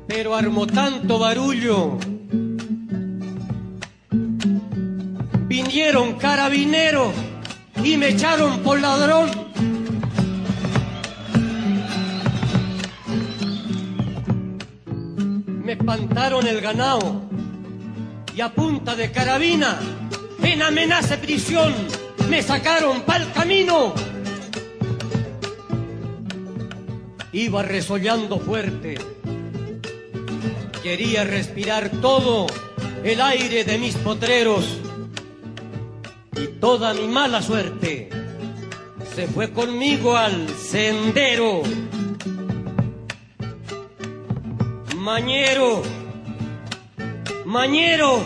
S11: Pero armó tanto barullo. Vinieron carabineros y me echaron por ladrón. Espantaron el ganado y a punta de carabina, en amenaza prisión, me sacaron pa'l camino. Iba resollando fuerte, quería respirar todo el aire de mis potreros y toda mi mala suerte se fue conmigo al sendero. Mañero, Mañero,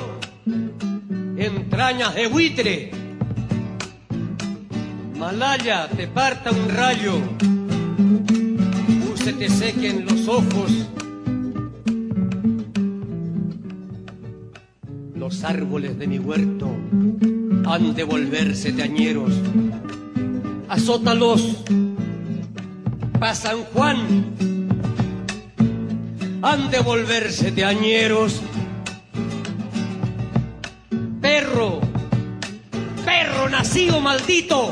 S11: entrañas de buitre. Malaya, te parta un rayo, se te sequen los ojos. Los árboles de mi huerto han de volverse tañeros. Azótalos, pa' San Juan han de volverse de añeros. Perro, perro nacido maldito,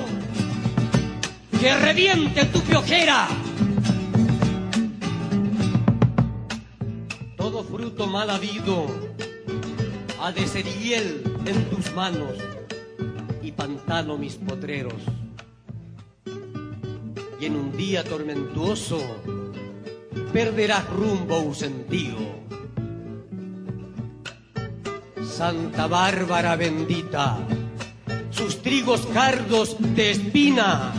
S11: que reviente tu piojera. Todo fruto mal habido ha de ser hiel en tus manos y pantano mis potreros. Y en un día tormentuoso, perderás rumbo un sentido. Santa Bárbara bendita, sus trigos cardos de espina.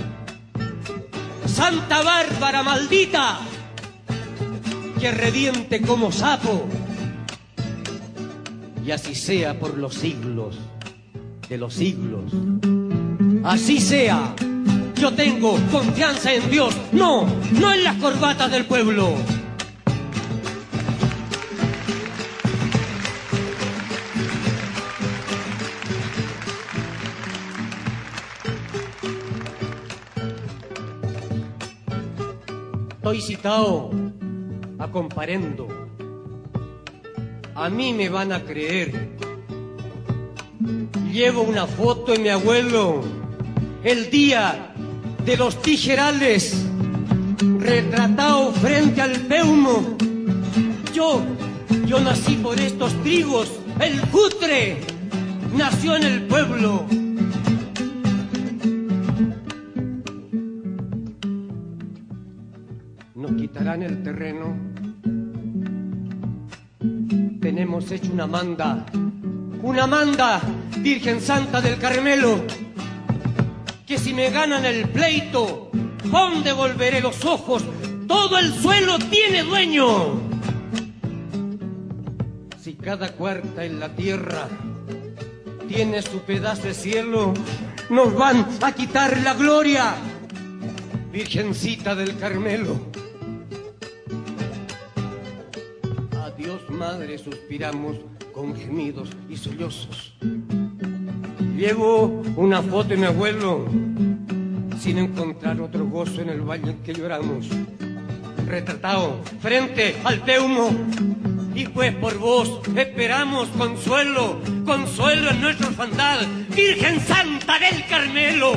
S11: Santa Bárbara maldita, que reviente como sapo. Y así sea por los siglos de los siglos. Así sea. Yo tengo confianza en Dios, no, no en las corbatas del pueblo. Estoy citado a comparendo. A mí me van a creer. Llevo una foto de mi abuelo el día de los tijerales retratado frente al peumo. Yo, yo nací por estos trigos, el cutre nació en el pueblo. Nos quitarán el terreno. Tenemos hecho una manda, una manda, Virgen Santa del Carmelo si me ganan el pleito, ¿dónde volveré los ojos? Todo el suelo tiene dueño. Si cada cuarta en la tierra tiene su pedazo de cielo, nos van a quitar la gloria. Virgencita del Carmelo. A Dios Madre suspiramos con gemidos y sollozos. Llevo una foto de mi abuelo sin encontrar otro gozo en el valle en que lloramos. Retratado frente al teumo y pues por vos esperamos consuelo, consuelo en nuestra orfandad. Virgen Santa del Carmelo,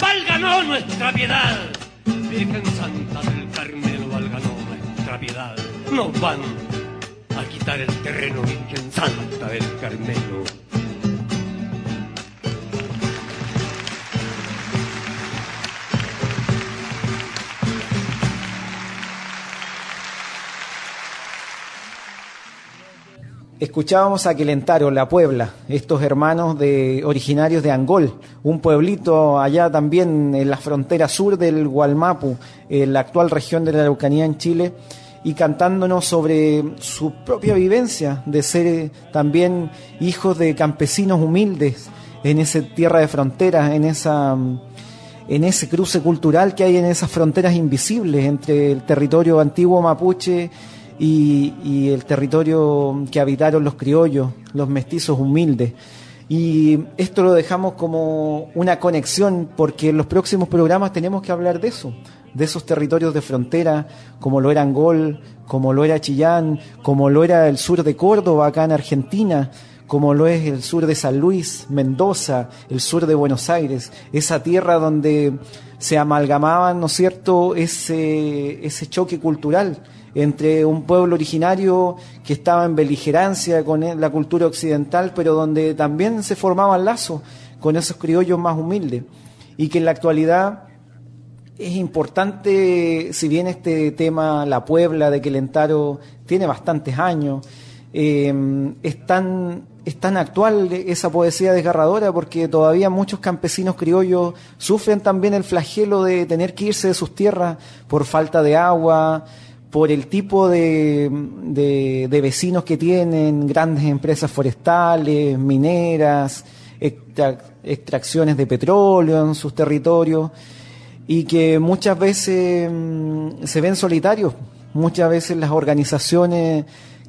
S11: válganos nuestra piedad. Virgen Santa del Carmelo, válganos nuestra piedad. Nos van a quitar el terreno, Virgen Santa del Carmelo.
S2: Escuchábamos a Quelentaro, La Puebla, estos hermanos de, originarios de Angol, un pueblito allá también en la frontera sur del Gualmapu, en la actual región de la Araucanía en Chile, y cantándonos sobre su propia vivencia de ser también hijos de campesinos humildes en esa tierra de fronteras, en esa en ese cruce cultural que hay en esas fronteras invisibles entre el territorio antiguo mapuche y, el territorio que habitaron los criollos, los mestizos humildes. Y esto lo dejamos como una conexión porque en los próximos programas tenemos que hablar de eso, de esos territorios de frontera, como lo era Angol, como lo era Chillán, como lo era el sur de Córdoba, acá en Argentina, como lo es el sur de San Luis, Mendoza, el sur de Buenos Aires, esa tierra donde se amalgamaban, ¿no es cierto?, ese, ese choque cultural entre un pueblo originario que estaba en beligerancia con la cultura occidental, pero donde también se formaban lazos con esos criollos más humildes. Y que en la actualidad es importante, si bien este tema, la Puebla de Quelentaro, tiene bastantes años, eh, es, tan, es tan actual esa poesía desgarradora porque todavía muchos campesinos criollos sufren también el flagelo de tener que irse de sus tierras por falta de agua, por el tipo de, vecinos que tienen, grandes empresas forestales, mineras, extracciones de petróleo en sus territorios, y que muchas veces mm, se ven solitarios, muchas veces las organizaciones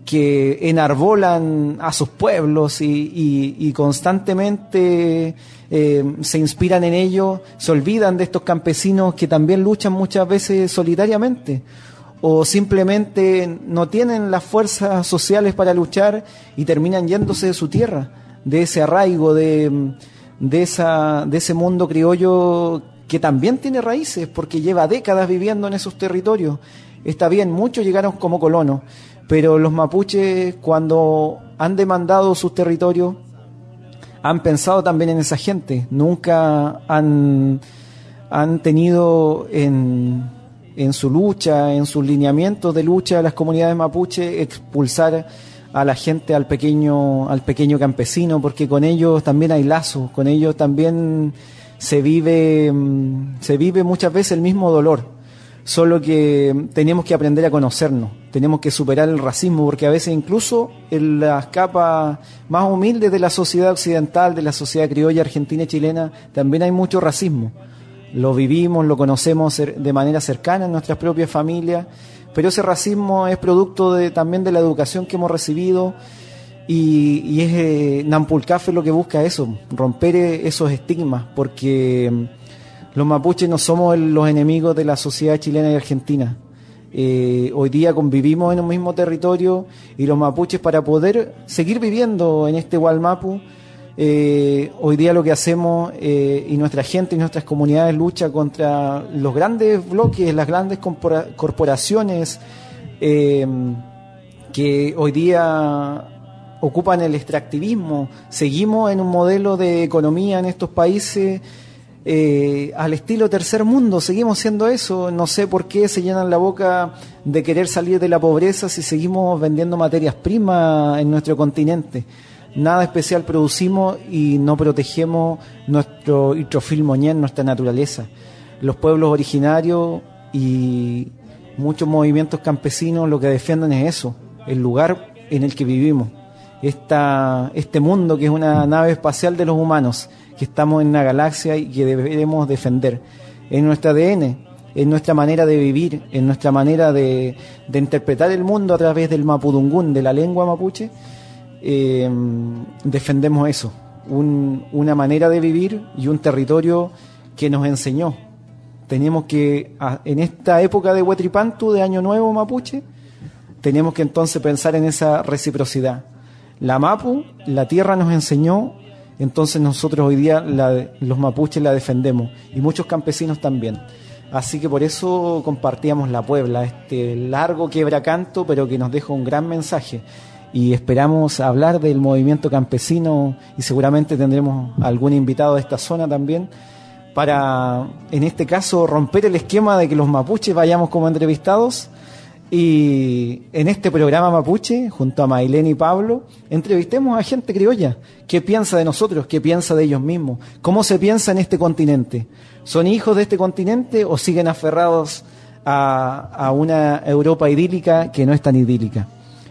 S2: que enarbolan a sus pueblos y, constantemente eh, se inspiran en ellos, se olvidan de estos campesinos que también luchan muchas veces solitariamente o simplemente no tienen las fuerzas sociales para luchar y terminan yéndose de su tierra, de ese arraigo, de, de, esa, de ese mundo criollo que también tiene raíces porque lleva décadas viviendo en esos territorios. Está bien, muchos llegaron como colonos, pero los mapuches cuando han demandado sus territorios han pensado también en esa gente, nunca han, han tenido en en su lucha, en sus lineamientos de lucha de las comunidades mapuche, expulsar a la gente, al pequeño, al pequeño campesino, porque con ellos también hay lazos, con ellos también se vive, mm, se vive muchas veces el mismo dolor, solo que tenemos que aprender a conocernos, tenemos que superar el racismo, porque a veces incluso en las capas más humildes de la sociedad occidental, de la sociedad criolla argentina y chilena, también hay mucho racismo lo vivimos, lo conocemos de manera cercana en nuestras propias familias, pero ese racismo es producto de, también de la educación que hemos recibido y, es eh, Nampulcafe lo que busca eso, romper eh, esos estigmas, porque mm, los mapuches no somos los enemigos de la sociedad chilena y argentina. Eh, hoy día convivimos en un mismo territorio y los mapuches para poder seguir viviendo en este Gualmapu eh, hoy día lo que hacemos eh, y nuestra gente y nuestras comunidades lucha contra los grandes bloques, las grandes corporaciones eh, que hoy día ocupan el extractivismo. Seguimos en un modelo de economía en estos países al estilo tercer mundo, seguimos siendo eso. No sé por qué se llenan la boca de querer salir de la pobreza si seguimos vendiendo materias primas en nuestro continente nada especial producimos y no protegemos nuestro hidrofil moñén, nuestra naturaleza. Los pueblos originarios y muchos movimientos campesinos lo que defienden es eso, el lugar en el que vivimos. Esta, este mundo que es una nave espacial de los humanos, que estamos en una galaxia y que debemos defender. En nuestro ADN, en nuestra manera de vivir, en nuestra manera de, de interpretar el mundo a través del mapudungún, de la lengua mapuche, eh, defendemos eso, un- una manera de vivir y un territorio que nos enseñó. Tenemos que, en esta época de Huetripantu, de Año Nuevo Mapuche, tenemos que entonces pensar en esa reciprocidad. La Mapu, la tierra nos enseñó, entonces nosotros hoy día los mapuches la defendemos y muchos campesinos también. Así que por eso compartíamos la Puebla, este largo quebracanto, pero que nos deja un gran mensaje. Y esperamos hablar del movimiento campesino y seguramente tendremos algún invitado de esta zona también para, en este caso, romper el esquema de que los mapuches vayamos como entrevistados y en este programa Mapuche, junto a Mailén y Pablo, entrevistemos a gente criolla. ¿Qué piensa de nosotros? ¿Qué piensa de ellos mismos? ¿Cómo se piensa en este continente? ¿Son hijos de este continente o siguen aferrados a, a una Europa idílica que no es tan idílica?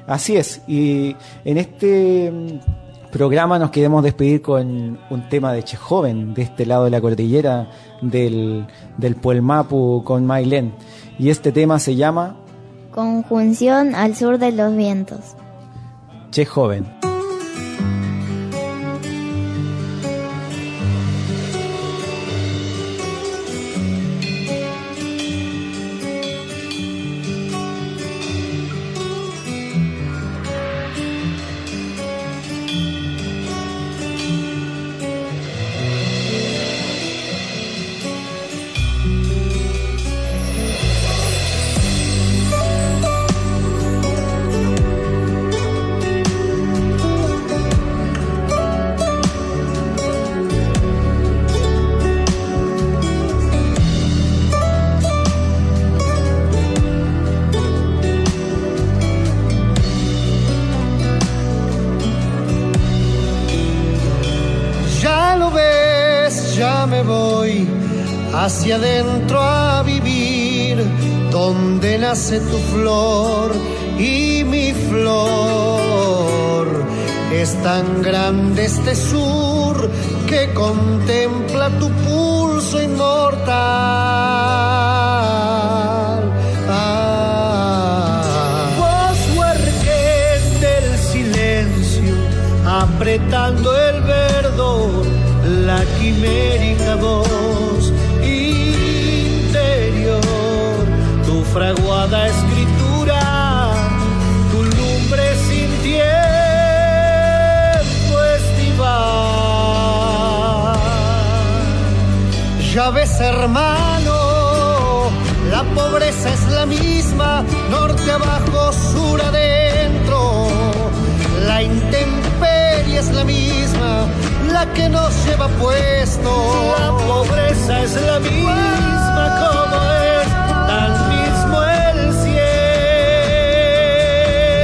S2: Así es. Y en este mm, programa nos queremos despedir con un tema de Che Joven, de este lado de la cordillera del, del Puelmapu con Mailén. Y este tema se llama
S1: Conjunción al sur de los vientos.
S2: Che
S12: Hermano, la pobreza es la misma, norte abajo, sur adentro. La intemperie es la misma, la que nos lleva puesto. La pobreza es la misma como es tan mismo el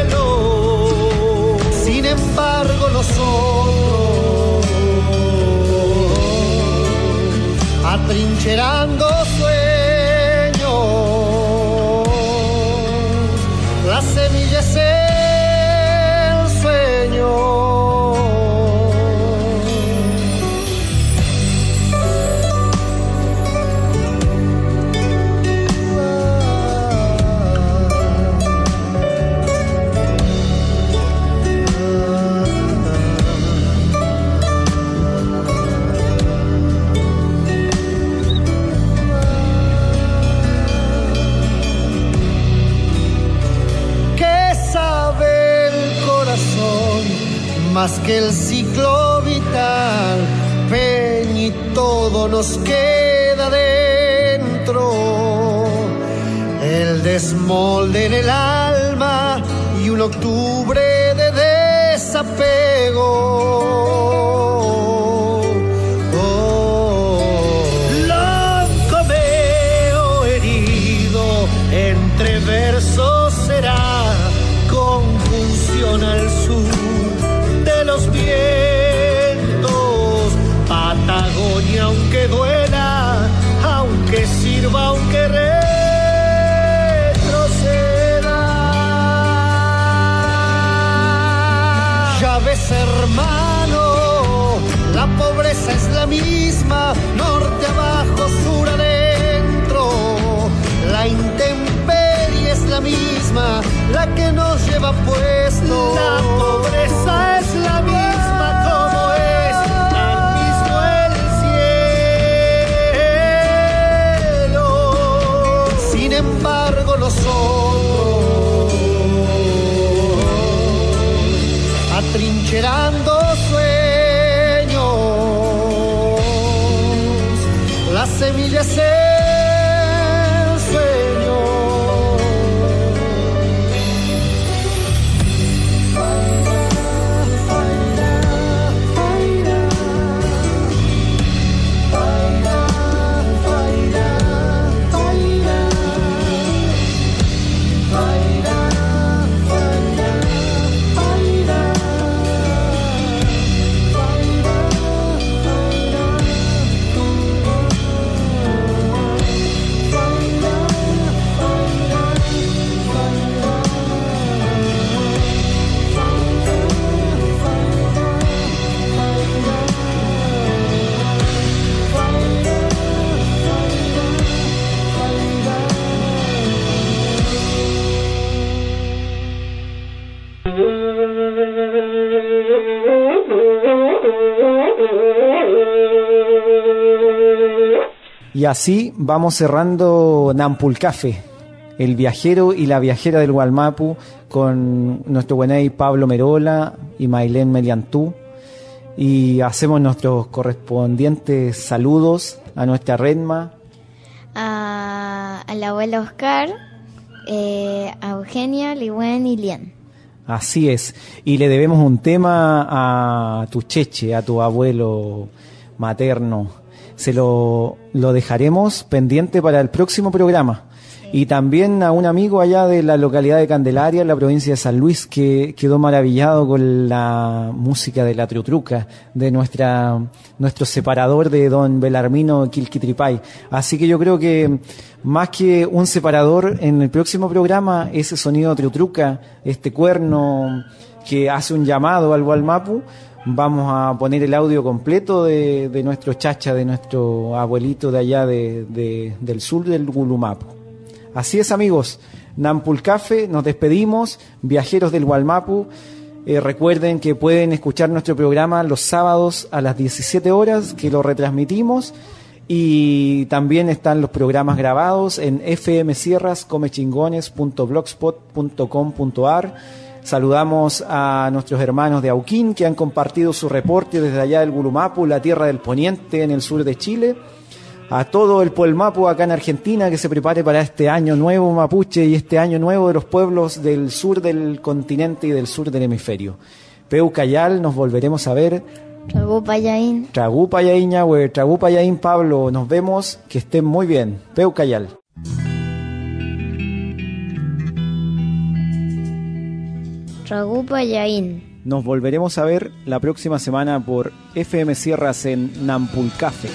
S12: cielo. Sin embargo, nosotros, atrincherando más que el ciclo vital? Ven y todo nos queda dentro. El desmolde en el alma y un octubre de desapego.
S2: Así vamos cerrando Nampulcafe, el viajero y la viajera del Gualmapu, con nuestro buenay Pablo Merola y Mailén Meliantú. Y hacemos nuestros correspondientes saludos a nuestra Redma,
S1: A, al abuelo Oscar, eh, a Eugenia, Ligüen y Lien.
S2: Así es. Y le debemos un tema a tu cheche, a tu abuelo materno. Se lo, lo dejaremos pendiente para el próximo programa. Y también a un amigo allá de la localidad de Candelaria, en la provincia de San Luis, que quedó maravillado con la música de la Triutruca, de nuestra, nuestro separador de don Belarmino Quilquitripay. Así que yo creo que más que un separador, en el próximo programa, ese sonido Triutruca, este cuerno que hace un llamado al Gualmapu, vamos a poner el audio completo de, de nuestro chacha, de nuestro abuelito de allá de, de- del sur del Gulumapu. Así es amigos, Nampulcafe, nos despedimos, viajeros del Gualmapu. Eh, recuerden que pueden escuchar nuestro programa los sábados a las 17 horas, que lo retransmitimos. Y también están los programas grabados en fmsierrascomechingones.blogspot.com.ar. Saludamos a nuestros hermanos de Auquín que han compartido su reporte desde allá del Gulumapu, la tierra del poniente en el sur de Chile a todo el Puelmapu acá en Argentina que se prepare para este año nuevo mapuche y este año nuevo de los pueblos del sur del continente y del sur del hemisferio. Peucayal, nos volveremos a ver.
S1: Tragupayaín.
S2: Tragupayaín, Pablo, nos vemos, que estén muy bien. Peucayal.
S1: Tragupayaín.
S2: Nos volveremos a ver la próxima semana por FM Sierras en Nampulcafe.